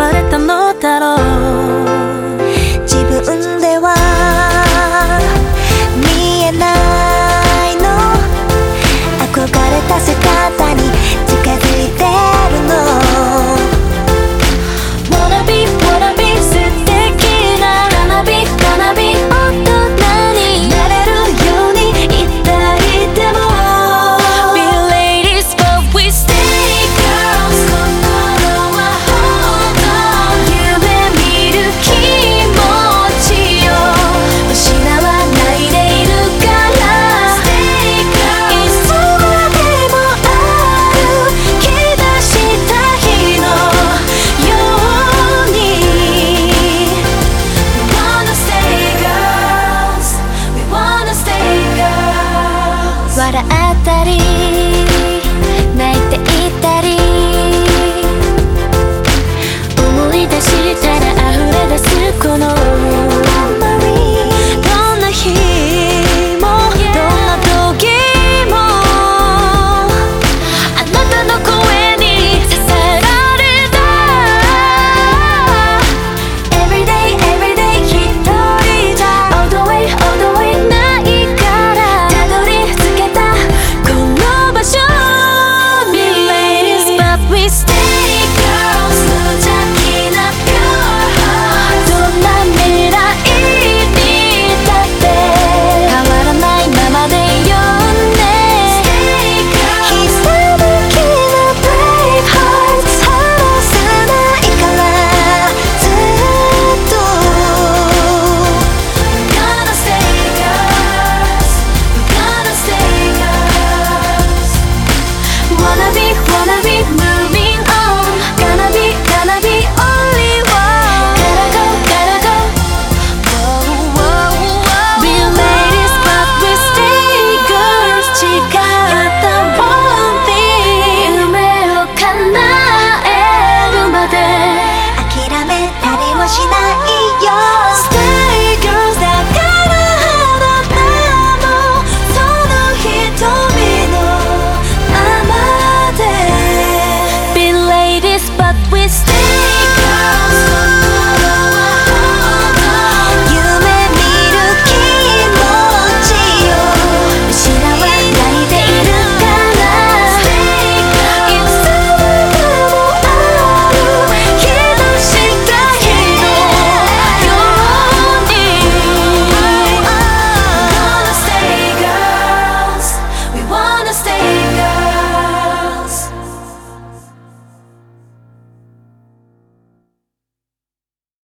話われたのだろう。自分